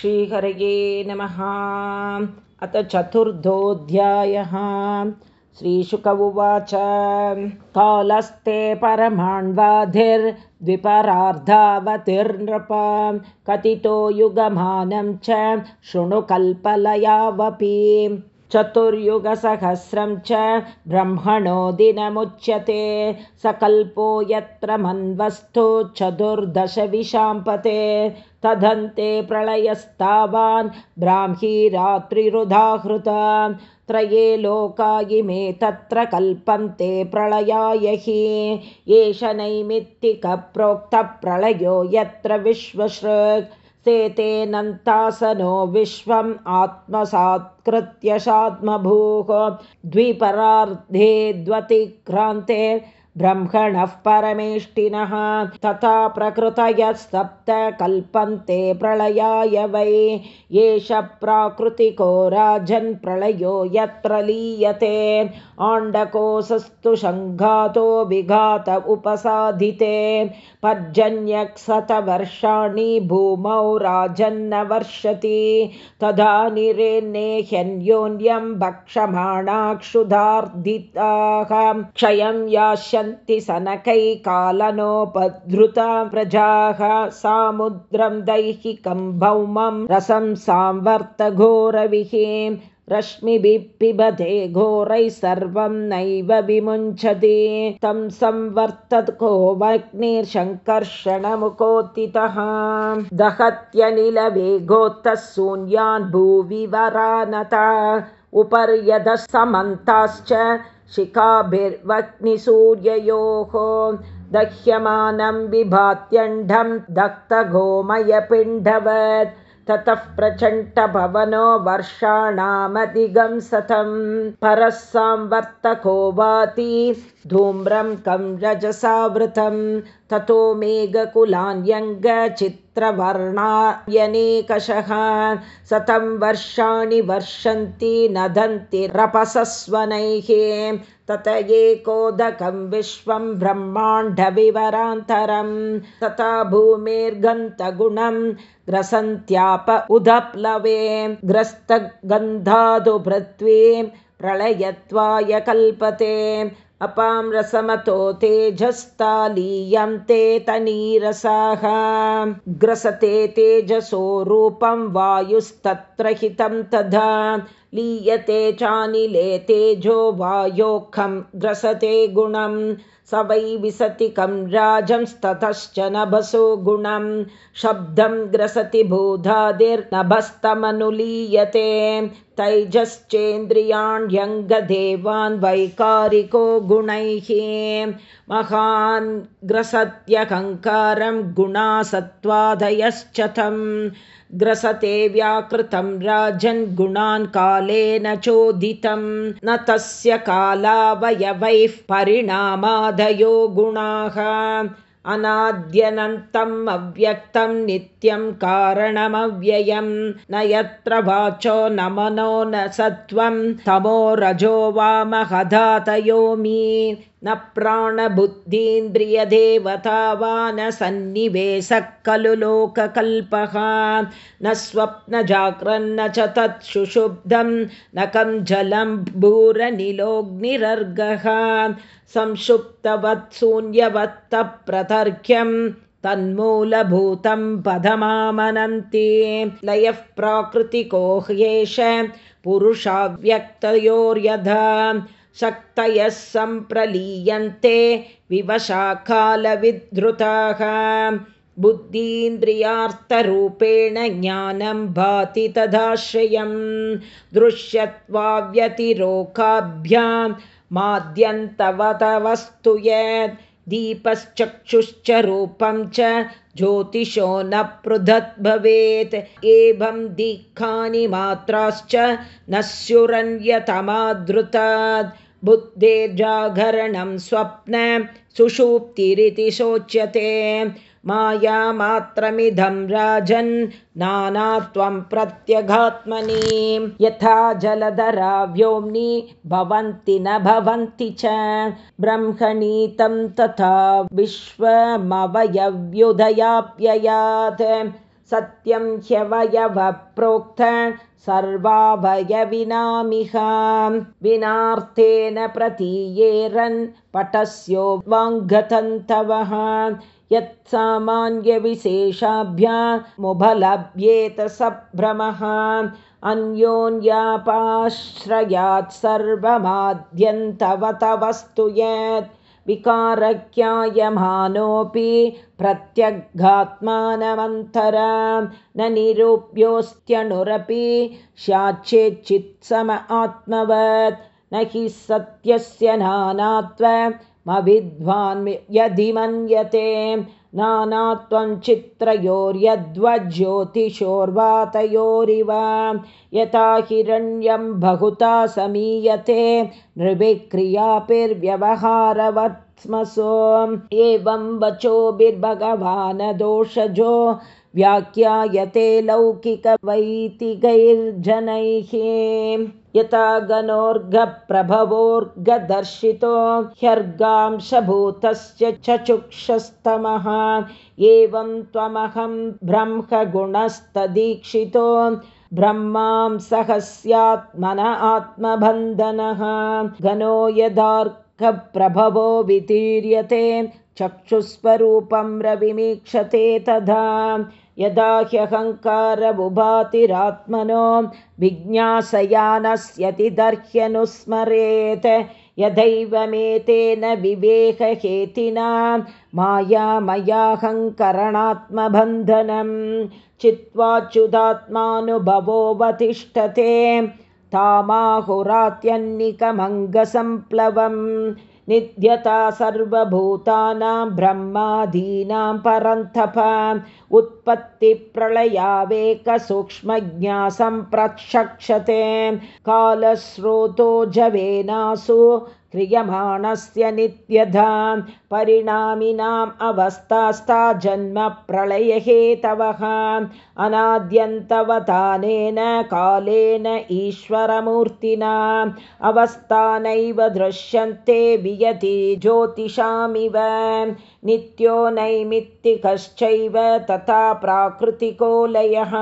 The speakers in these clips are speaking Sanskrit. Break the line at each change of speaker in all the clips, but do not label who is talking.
श्रीहरये नमः। अथ चतुर्थोऽध्यायः। श्रीशुक उवाच। कालस्ते परमाण्वाधिर्द्विपरार्धावतिर्नृप कथितो युगमानं च शृणुकल्पलयावपि चतुर्युगसहस्रं च ब्रह्मणो दिनमुच्यते सकल्पो यत्र मन्वस्तु चतुर्दशविशाम्पते। तदन्ते प्रलयस्तावान् ब्राह्मी रात्रिरुदाहृता त्रये लोका इमे तत्र कल्पन्ते प्रलयाय हि। एष नैमित्तिकप्रोक्तप्रलयो यत्र विश्वश्रुक् सेतेनन्तासनो विश्वम् आत्मसात्कृत्य शात्मभूः द्विपरार्धे द्वतिक्रान्ते ब्रह्मणः परमेष्टिनः तथा प्रकृतयः सप्त कल्पन्ते प्रलयाय वै। एष प्राकृतिको राजन् प्रलयो यत्र लीयते। आण्डकोसस्तु सङ्घातो विघात उपसाधिते। पर्जन्यक्शतवर्षाणि भूमौ राजन्न वर्षति। तदा निरेन्नेह्यन्योन्यं भक्षमाणाक्षुधार्दिताः क्षयं यास्य सनकैकालनोपधृता प्रजाः सामुद्रं दैहिकं भौमं रसं सांवर्तघोरविहीं रश्मिभिः पिबते घोरैः सर्वं नैव विमुञ्चति। तं संवर्तको वग्निर्शङ्कर्षणमुकोत्थितः दहत्यनिलवेगोत्तः शून्यान् भूविवरानता। उपर्यदः शिखाभिर्वग्निसूर्ययोः दह्यमानं विभात्यण्डं दत्तगोमयपिण्डवत्। ततः प्रचण्डभवनो वर्षाणामधिगं सतं परः संवर्तको वाति धूम्रं कं रजसावृतं ततो मेघकुलान्यङ्गचित्रवर्णायनेकषः शतं वर्षाणि वर्षन्ति नदन्ति रपसस्वनैः तत एकोदकं विश्वं ब्रह्माण्डविवरान्तरं तथा भूमेर्गन्तगुणं ग्रसन्त्याप उदप्लवे ग्रस्तगन्धादु पृथ्वी प्रलयत्वाय कल्पते अपां रसमतो तेजस्तालीयं ते तनीरसाः। ग्रसते तेजसो रूपं वायुस्तत्र हितं तथा। लीयते चानिले तेजो वायोखं ग्रसते गुणं। स वै विसति कं राजंस्ततश्च नभसो गुणं। शब्दं ग्रसति भूधादिर्नभस्तमनुलीयते तैजश्चेन्द्रियाण्यङ्गदेवान् वैकारिको गुणैः महान् ग्रसत्यहङ्कारं गुणासत्त्वादयश्च तं ग्रसते व्याकृतं राजन् गुणान् कालेन चोदितं। न तस्य कालावयवैः परिणामादयो गुणाः अनाद्यनन्तम् अव्यक्तं नित्यं कारणमव्ययं न यत्र वाचो न मनो न सत्वं तमो रजो वामहधातयोमि न प्राणबुद्धीन्द्रियदेवता वा न सन्निवेशः खलु लोककल्पः न स्वप्नजाग्रन्न च तत् सुषुब्धं न कं जलं भूरनिलोग्निरर्गः संक्षुप्तवत्शून्यवत्तप्रतर्क्यं तन्मूलभूतं पदमामनन्ति। लयः प्राकृतिको ह्येष पुरुषाव्यक्तयोर्यधा शक्तयः सम्प्रलीयन्ते विवशाकालविधृताः बुद्धीन्द्रियार्थरूपेण ज्ञानं भाति तदाश्रयं दृश्यत्वाव्यतिरोकाभ्यां माद्यन्तवतवस्तु यत् दीपश्चक्षुश्च रूपं च ज्योतिषो न पृथद् भवेत्। एवं दीखानि मात्राश्च न स्युरन्यतमादृतात्। बुद्धेर्जागरणं स्वप्न सुषूप्तिरिति शोच्यते मायामात्रमिदं राजन् नानात्वं प्रत्यगात्मनि यथा जलधरा व्योम्नि भवन्ति न भवन्ति च ब्रह्मणीतं तथा विश्वमवयव्युदयाप्ययात् सत्यं ह्यवयवप्रोक्त सर्वाभयविनामिह। विनार्थेन प्रतीयेरन् पटस्यो वाङ्गतन्तवः। यत्सामान्यविशेषाभ्यामुपलभ्येत सभ्रमः। अन्योन्यापाश्रयात् सर्वमाद्यन्तवतवस्तु यत् विकारज्ञायमानोऽपि प्रत्यग्घात्मानमन्तरा न निरूप्योऽस्त्यणुरपि स्याच्चेच्चित्सम आत्मवत्। न हि सत्यस्य नानात्वमविद्वान् यदि मन्यते नानात्वं चित्रयोर्यद्वज्योतिषोर्वातयोरिव यथा हिरण्यं बहुता समीयते नृभिक्रियापिर्व्यवहारवत्स्मसो एवं वचोभिर्भगवान् दोषजो व्याख्यायते लौकिकवैतिकैर्जनैः यथा गणोर्घप्रभवोर्गदर्शितो ह्यर्गांशभूतस्य चक्षुस्तमः एवं त्वमहं ब्रह्मगुणस्तदीक्षितो ब्रह्मां सह स्यात्मन आत्मबन्धनः। गणो यदार्कप्रभवो वितीर्यते चक्षुस्वरूपं रविमीक्षते तदा यदा ह्यहङ्कारबुभातिरात्मनो विज्ञासयानस्यति दर्ह्यनुस्मरेत् यदैवमेतेन विवेकहेतिना मायामयाहङ्करणात्मबन्धनं चित्वाच्युदात्मानुभवोऽवतिष्ठते तामाहुरात्यन्निकमङ्गसम्प्लवम् नित्यता सर्वभूतानां ब्रह्मादीनां परन्तप उत्पत्तिप्रलयावेकसूक्ष्मज्ञासम्प्रक्षते कालस्रोतो जवेनासु क्रियमाणस्य नित्यधा परिणामिनाम् अवस्थास्ता जन्म प्रलयहेतवः अनाद्यन्तवतानेन कालेन ईश्वरमूर्तिना। अवस्थानैव दृश्यन्ते वियति ज्योतिषामिव नित्यो नैमित्तिकश्चैव तथा प्राकृतिको लयः।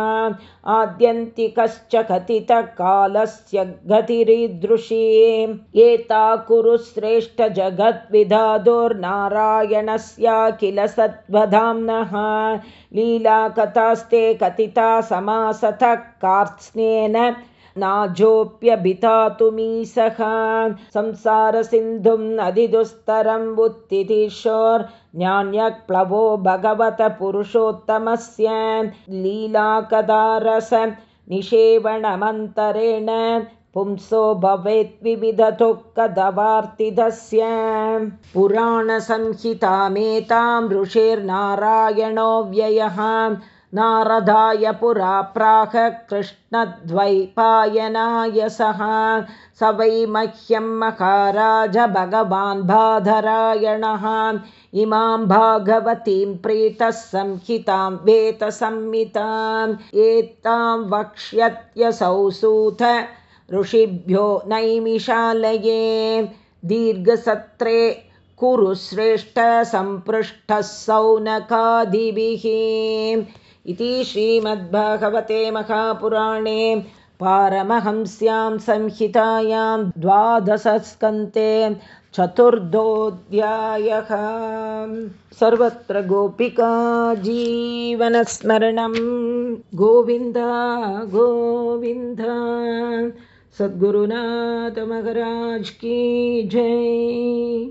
आद्यन्तिकश्च कथितकालस्य गतिरीदृशी एता कुरु श्रेष्ठजगद्विधादुर्नारायणस्याखिल सत्वधाम्नः लीलाकथास्ते कथिता समासतः कार्त्स्नेन नाजोऽप्यभितातुमीसः संसारसिन्धुम् अधिदुस्तरं उत्थितिशोर्न्यान्यक्प्लवो भगवत पुरुषोत्तमस्य लीलाकदारस निषेवणमन्तरेण पुंसो भवेद्विविधतु कदवार्तिधस्य पुराणसंहितामेतां ऋषिर्नारायणो व्ययः नारदाय पुरा प्राह कृष्णद्वैपायनाय सः स वै मह्यं महाराज भगवान् बाधरायणः। इमां भागवतीं प्रीतः संहितां वेतसंहिताम् एतां वक्ष्यत्यसौ सूत ऋषिभ्यो नैमिषालये। दीर्घसत्रे कुरु श्रेष्ठसम्पृष्टः सौनकादिभिः इति श्रीमद्भगवते महापुराणे पारमहंस्यां संहितायां द्वादशस्कन्ते चतुर्दोऽध्यायः। सर्वत्र गोपिका जीवनस्मरणं। गोविन्द गोविन्द सद्गुरुनाथमहराज की जय